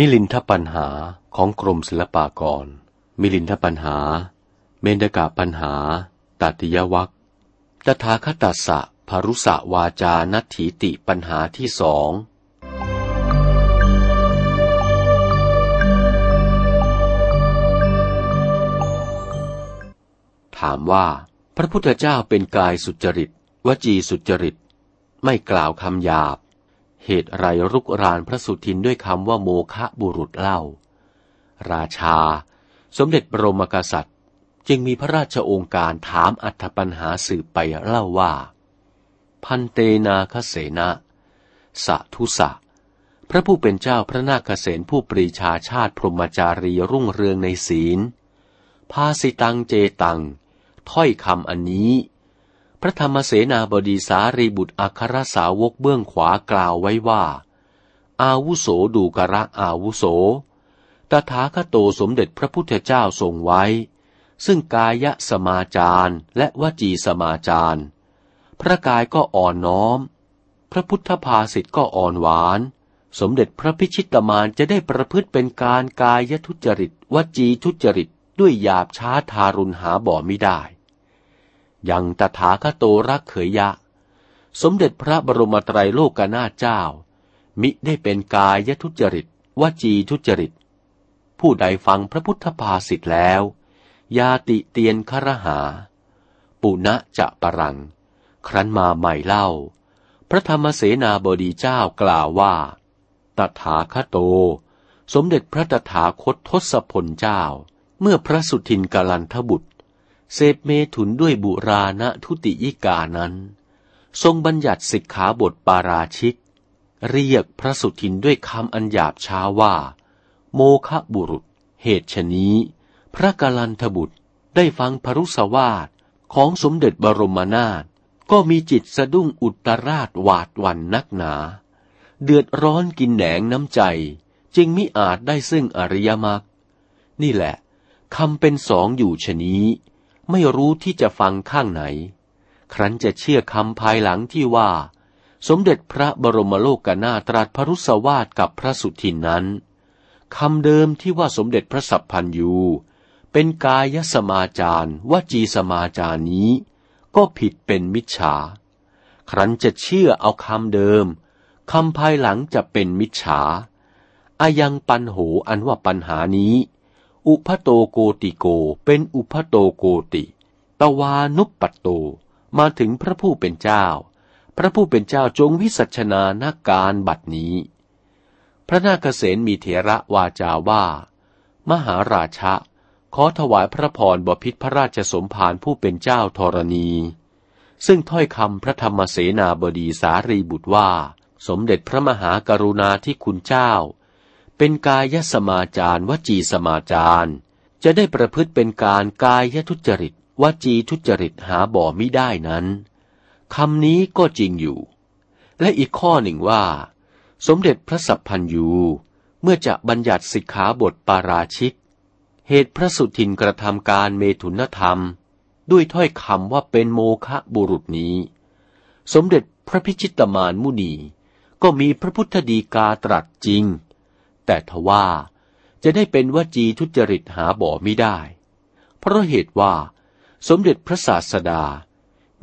มิลินทปัญหาของกรมศิลปากร มิลินทปัญหา เมนกะปัญหา ตัติยวัคตถาคตัสสะภรุสะวาจานัตถีติปัญหาที่สองถามว่า พระพุทธเจ้าเป็นกายสุจริต วจีสุจริต ไม่กล่าวคำหยาบ เหตุไรรุกรานพระสุทินด้วยคำว่าโมคะบุรุษเล่า ราชา สมเด็จบรมกษัตริย์ จึงมีพระราชองค์การถามอัธปัญหาสืบไปเล่าว่า พันเตนาคเสนะสะทุสะ พระผู้เป็นเจ้าพระนาคเษนผู้ปรีชาชาติพรหมจารีรุ่งเรืองในศีล ภาสิตังเจตัง ถ้อยคำอันนี้ พระธรรมเสนาบดีสารีบุตรอัครสาวกเบื้องขวากล่าวไว้ว่า อาวุโสดูกระอาวุโส ตถาคโตสมเด็จพระพุทธเจ้าทรงไว้ ซึ่งกายสมาจารและวจีสมาจารพระกายก็อ่อนน้อม พระพุทธภาสิทธ์ก็อ่อนหวาน สมเด็จพระพิชิตมารจะได้ประพฤติเป็นการกายทุจริต วจีทุจริตด้วยหยาบช้าทารุณหาบ่ไม่ได้ ยังตถาคโตรักเขยยะ สมเด็จพระบรมไตรโลกนาถเจ้า มิได้เป็นกายทุจริตวจีทุจริต ผู้ใดฟังพระพุทธภาษิตแล้ว ยาติเตียนครหา ปุณะจะปรัง ครั้นมาใหม่เล่า พระธรรมเสนาบดีเจ้ากล่าวว่า ตถาคโต สมเด็จพระตถาคตทศพลเจ้า เมื่อพระสุทินกาลันทบุตร เสพเมถุนด้วยบุราณทุติยิกานั้น ทรงบัญญัติสิกขาบทปาราชิก เรียกพระสุทินด้วยคำอันหยาบช้าว่า โมคะบุรุษ เหตุชนี้ พระกาลันทบุตรได้ฟังพรุสวาทของสมเด็จบรมนาถก็มีจิตสะดุ้งอุตราชหวาดวันนักหนา เดือดร้อนกินแหนงน้ำใจจึงมิอาจได้ซึ่งอริยมรรคนี่แหละคำเป็นสองอยู่ชนี้ ไม่รู้ที่จะฟังข้างไหน ครั้นจะเชื่อคำภายหลังที่ว่า สมเด็จพระบรมโลกนาตรัสพรุสวาทกับพระสุทินนั้นคำเดิมที่ว่าสมเด็จพระสัพพันยูเป็นกายสมาจารวจีสมาจารนี้ ก็ผิดเป็นมิจฉา ครั้นจะเชื่อเอาคำเดิมคำภายหลังจะเป็นมิจฉาอายังปันโหอันว่าปัญหานี้ อุพโตโกติโกเป็นอุพโตโกติ ตวานุปปัตโต มาถึงพระผู้เป็นเจ้า พระผู้เป็นเจ้าจงวิสัชนานาการบัดนี้ พระนาคเษนมีเถระวาจาว่า มหาราชะ ขอถวายพระพรบพิษพระราชสมภารผู้เป็นเจ้าธรณี ซึ่งถ้อยคำพระธรรมเสนาบดีสารีบุตรว่า สมเด็จพระมหากรุณาที่คุณเจ้า เป็นกายสมาจารวจีสมาจารจะได้ประพฤติเป็นการกายทุจริตวจีทุจริตหาบ่อมิได้นั้นคำนี้ก็จริงอยู่ และอีกข้อหนึ่งว่า สมเด็จพระสัพพันยูเมื่อจะบัญญัติสิกขาบทปาราชิก เหตุพระสุทินกระทำการเมถุนธรรม ด้วยถ้อยคำว่าเป็นโมคะบุรุษนี้ สมเด็จพระพิชิตมารมุนีก็มีพระพุทธดีกาตรัสจริง แต่ทว่าจะได้เป็นวจีทุจริตหาบ่อไม่ได้ เพราะเหตุว่า สมเด็จพระศาสดา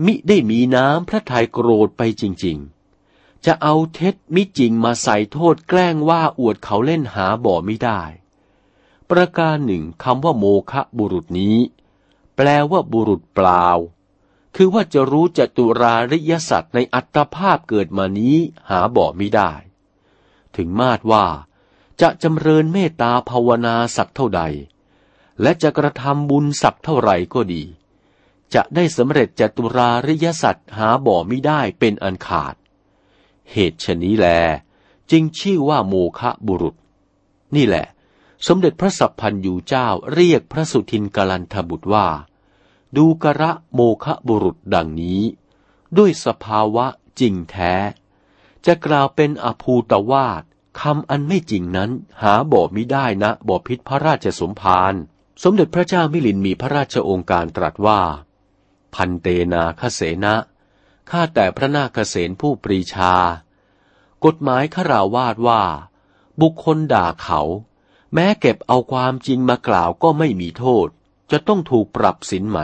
มิได้มีน้ำพระทัยโกรธไปจริง ๆ จะเอาเท็จมิจริงมาใส่โทษแกล้งว่าอวดเขาเล่นหาบ่อไม่ได้ ประการหนึ่งคำว่าโมคะบุรุษนี้ แปลว่าบุรุษเปล่า คือว่าจะรู้จตุราริยสัตว์ในอัตภาพเกิดมานี้หาบ่อไม่ได้ ถึงมาดว่า จะจำเริญเมตตาภาวนาสักเท่าใด และจะกระทำบุญสักเท่าไหร่ก็ดี จะได้สำเร็จจตุราริยสัตว์หาบ่อไม่ได้เป็นอันขาด เหตุชนี้แล จึงชื่อว่าโมคะบุรุษ นี่แหละ สมเด็จพระสัพพันยูเจ้าเรียกพระสุทินกลันทบุตรว่า ดูกระโมคะบุรุษดังนี้ ด้วยสภาวะจริงแท้ จะกล่าวเป็นอภูตวาท คำอันไม่จริงนั้นหาบ่มิได้นะบ่พิษพระราชสมภารสมเด็จพระเจ้ามิลินมีพระราชองค์การตรัสว่า พันเตนาคเสนะข้าแต่พระนาคเสนผู้ปรีชา กฎหมายขราวาดว่า บุคคลด่าเขา แม้เก็บเอาความจริงมากล่าวก็ไม่มีโทษ จะต้องถูกปรับสินไหม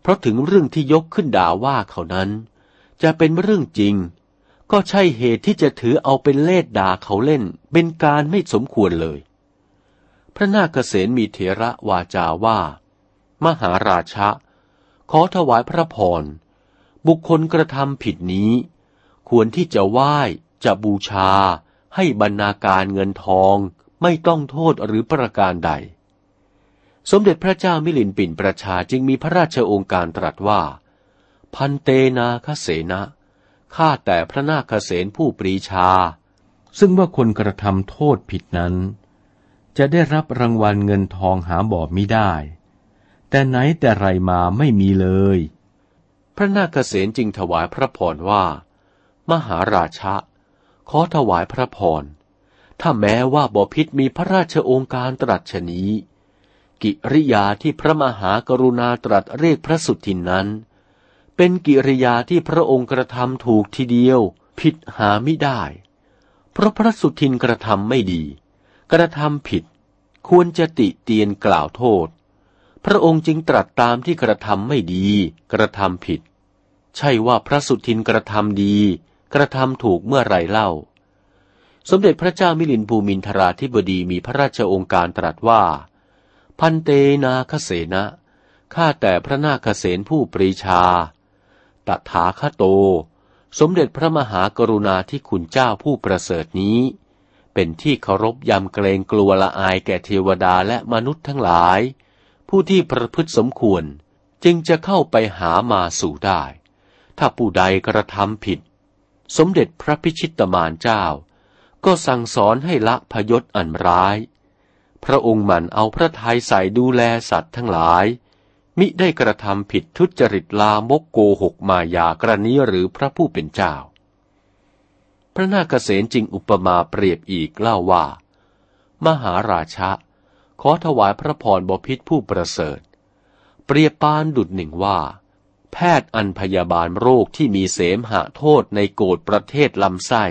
เพราะถึงเรื่องที่ยกขึ้นด่าว่าเขานั้น จะเป็นเรื่องจริง ก็ใช่เหตุที่จะถือเอาเป็นเล่ดด่าเขาเล่น เป็นการไม่สมควรเลย พระนาคเษนมีเถระวาจาว่า มหาราชะ ขอถวายพระพร บุคคลกระทำผิดนี้ ควรที่จะไหว้ จะบูชา ให้บรรณาการเงินทองไม่ต้องโทษหรือประการใด สมเด็จพระเจ้ามิลินปินประชาจึงมีพระราชโองการตรัสว่า พันเตนาคเสนะ ข้าแต่พระนาคเสนผู้ปรีชา ซึ่งว่าคนกระทำโทษผิดนั้น จะได้รับรางวัลเงินทองหาบ่อมิได้ แต่ไหนแต่ไรมาไม่มีเลย พระนาคเสนจึงถวายพระพรว่า มหาราชะ ขอถวายพระพร ถ้าแม้ว่าบพิษมีพระราชองค์การตรัสชนี้ กิริยาที่พระมหากรุณาตรัสเรียกพระสุทินนั้น เป็นกิริยาที่พระองค์กระทำถูกทีเดียว ผิดหาไม่ได้ เพราะพระสุทินกระทำไม่ดี กระทำผิด ควรจะติเตียนกล่าวโทษ พระองค์จึงตรัสตามที่กระทำไม่ดี กระทำผิด ใช่ว่าพระสุทินกระทำดี กระทำถูกเมื่อไรเล่า สมเด็จพระเจ้ามิลินภูมินทราธิบดีมีพระราชองค์การตรัสว่า พันเตนาคเสนะข้าแต่พระนาคเสนผู้ปรีชา ตถาคโต สมเด็จพระมหากรุณาที่คุณเจ้าผู้ประเสริฐนี้ เป็นที่เคารพยำเกรงกลัวละอายแก่เทวดาและมนุษย์ทั้งหลาย ผู้ที่ประพฤติสมควรจึงจะเข้าไปหามาสู่ได้ ถ้าผู้ใดกระทำผิด สมเด็จพระพิชิตมารเจ้า ก็สั่งสอนให้ละพยศอันร้าย พระองค์หมั่นเอาพระทัยใส่ดูแลสัตว์ทั้งหลาย มิได้กระทำผิดทุจริตลามกโกหกมายากรณีหรือพระผู้เป็นเจ้า พระนาคเษนจึงอุปมาเปรียบอีกเล่าว่า มหาราชะ ขอถวายพระพรบพิษผู้ประเสริฐ เปรียบปานดุดหนึ่งว่า แพทย์อันพยาบาลโรคที่มีเสมหะโทษในโกดประเทศลำไส้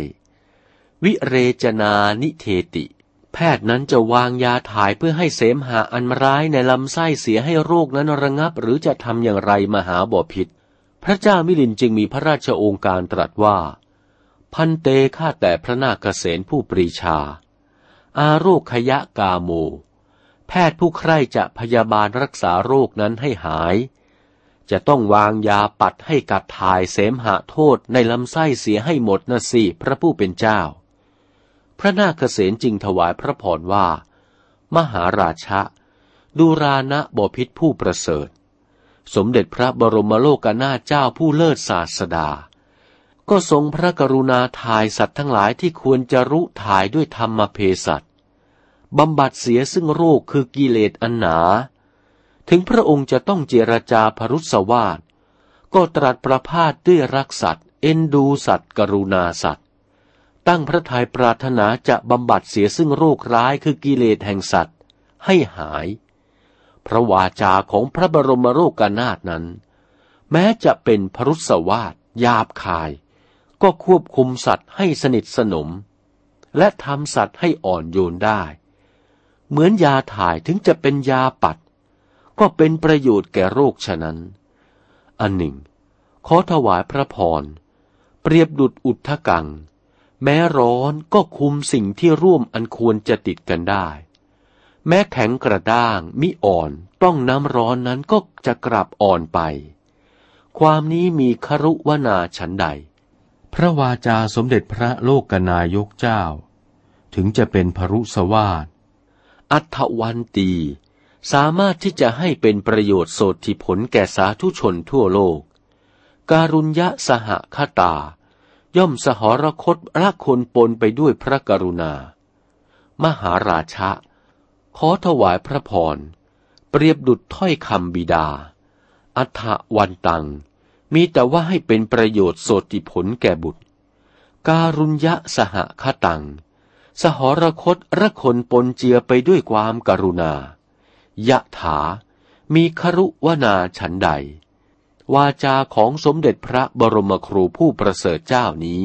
วิเรจนานิเทติ แพทย์นั้นจะวางยาถ่ายเพื่อให้เสมหะอันร้ายในลำไส้เสียให้โรคนั้นระงับ หรือจะทำอย่างไรมหาบอพิษ พระเจ้ามิลินจึงมีพระราชโองการตรัสว่า พันเตข้าแต่พระนาคเษนผู้ปรีชา อาโรคขยะกาโม แพทย์ผู้ใคร่จะพยาบาลรักษาโรคนั้นให้หาย จะต้องวางยาปัดให้กัดถ่ายเสมหะโทษในลำไส้เสียให้หมดนะสิพระผู้เป็นเจ้า พระนาคเษนจึงถวายพระพรว่า มหาราชะดูรานะบพิษผู้ประเสริฐ สมเด็จพระบรมโลกนาเจ้าผู้เลิศศาสดา ก็ทรงพระกรุณาถ่ายสัตว์ทั้งหลายที่ควรจะรู้ถ่ายด้วยธรรมเพสัตบำบัดเสียซึ่งโรคคือกิเลสอันหนา ถึงพระองค์จะต้องเจรจาพรุษวาทก็ตรัสประพาสด้วยรักสัตว์เอ็นดูสัตว์กรุณาสัตว์ ตั้งพระทัยปรารถนาจะบำบัดเสียซึ่งโรคร้ายคือกิเลสแห่งสัตว์ ให้หาย พระวาจาของพระบรมโรกนาถนั้น แม้จะเป็นพรุษวาทยาบคาย ก็ควบคุมสัตว์ให้สนิทสนม และทำสัตว์ให้อ่อนโยนได้ เหมือนยาถ่ายถึงจะเป็นยาปัด ก็เป็นประโยชน์แก่โรคฉะนั้น อันหนึ่ง ขอถวายพระพร เปรียบดุดอุทธกัง แม้ร้อนก็คุมสิ่งที่ร่วมอันควรจะติดกันได้ แม้แข็งกระด้างมิอ่อนต้องน้ำร้อนนั้นก็จะกลับอ่อนไป ความนี้มีครุวนาฉันใด พระวาจาสมเด็จพระโลกนายกเจ้า ถึงจะเป็นพรุสวาสอัทวันตี สามารถที่จะให้เป็นประโยชน์โสติผลแก่สาธุชนทั่วโลก การุญยะสหคตา ย่อมสหรคตรักคนปนไปด้วยพระกรุณา มหาราชะ ขอถวายพระพร เปรียบดุดถ้อยคำบิดา อัฐวันตัง มีแต่ว่าให้เป็นประโยชน์โสติผลแก่บุตร การุญยะสหคตัง สหรคตรักคนปนเจือไปด้วยความกรุณา ยะถา มีครุวนาฉันใด วาจาของสมเด็จพระบรมครูผู้ประเสริฐเจ้านี้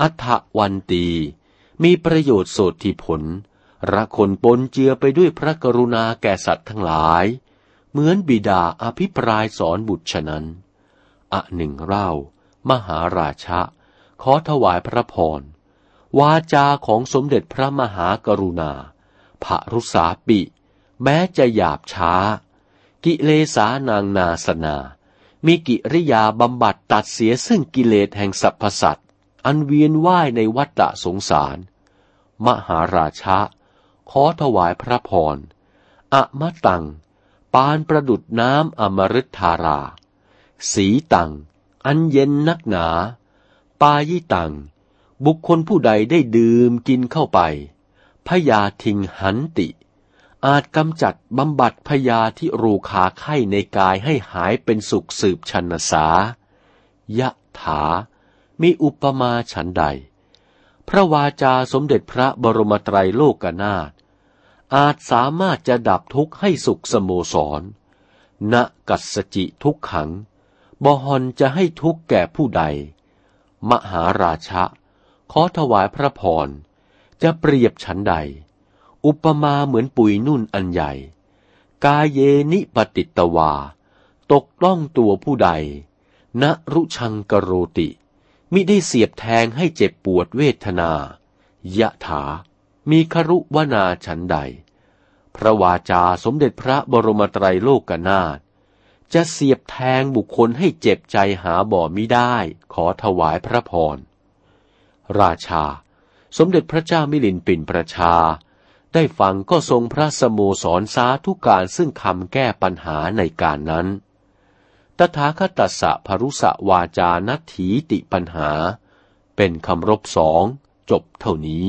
อัฐวันตี มีประโยชน์โสดที่ผล ระคนปนเจือไปด้วยพระกรุณาแก่สัตว์ทั้งหลาย เหมือนบิดาอภิปรายสอนบุตรฉะนั้น อะหนึ่งเล่ามหาราชะ ขอถวายพระพร วาจาของสมเด็จพระมหากรุณาภรุษาปิ แม้จะหยาบช้า กิเลสานางนาสนา มีกิริยาบำบัดตัดเสียซึ่งกิเลสแห่งสรรพสัตว์ อันเวียนว่ายในวัฏสงสาร มหาราชะ ขอถวายพระพร อะมะตัง ปานประดุดน้ำอมฤตธารา สีตัง อันเย็นนักหนา ปายิตัง บุคคลผู้ใดได้ดื่มกินเข้าไปพยาทิงหันติ อาจกำจัดบำบัดพยาที่รูขาไข้ในกายให้หายเป็นสุขสืบชันสายะถา มีอุปมาฉันใด พระวาจาสมเด็จพระบรมไตรโลกนาถอาจสามารถจะดับทุกข์ให้สุขสโมสรณกัสจิทุกขัง บหอนจะให้ทุกข์แก่ผู้ใด มหาราชะ ขอถวายพระพร จะเปรียบฉันใด อุปมาเหมือนปุยนุ่นอันใหญ่ กายเยนิปติตวา ตกต้องตัวผู้ใด ณรุชังกโรติ มิได้เสียบแทงให้เจ็บปวดเวทนา ยะถา มีครุวนาฉันใด พระวาจาสมเด็จพระบรมไตรโลกนาถจะเสียบแทงบุคคลให้เจ็บใจหาบ่อมิได้ ขอถวายพระพร ราชา สมเด็จพระเจ้ามิลินปินประชา ได้ฟังก็ทรงพระสโมสรสาธุการซึ่งคำแก้ปัญหาในการนั้น ตถาคตสะภรุสะวาจานัตถีติปัญหา เป็นคำรบสองจบเท่านี้